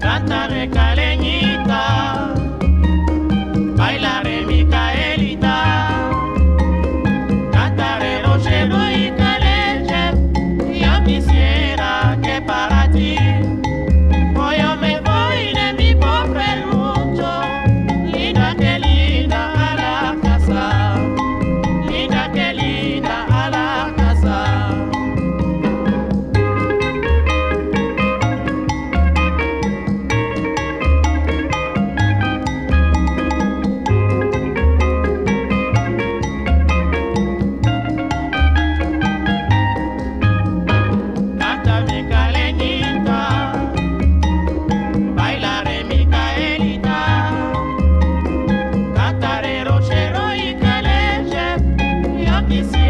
Cata de caleñi. que se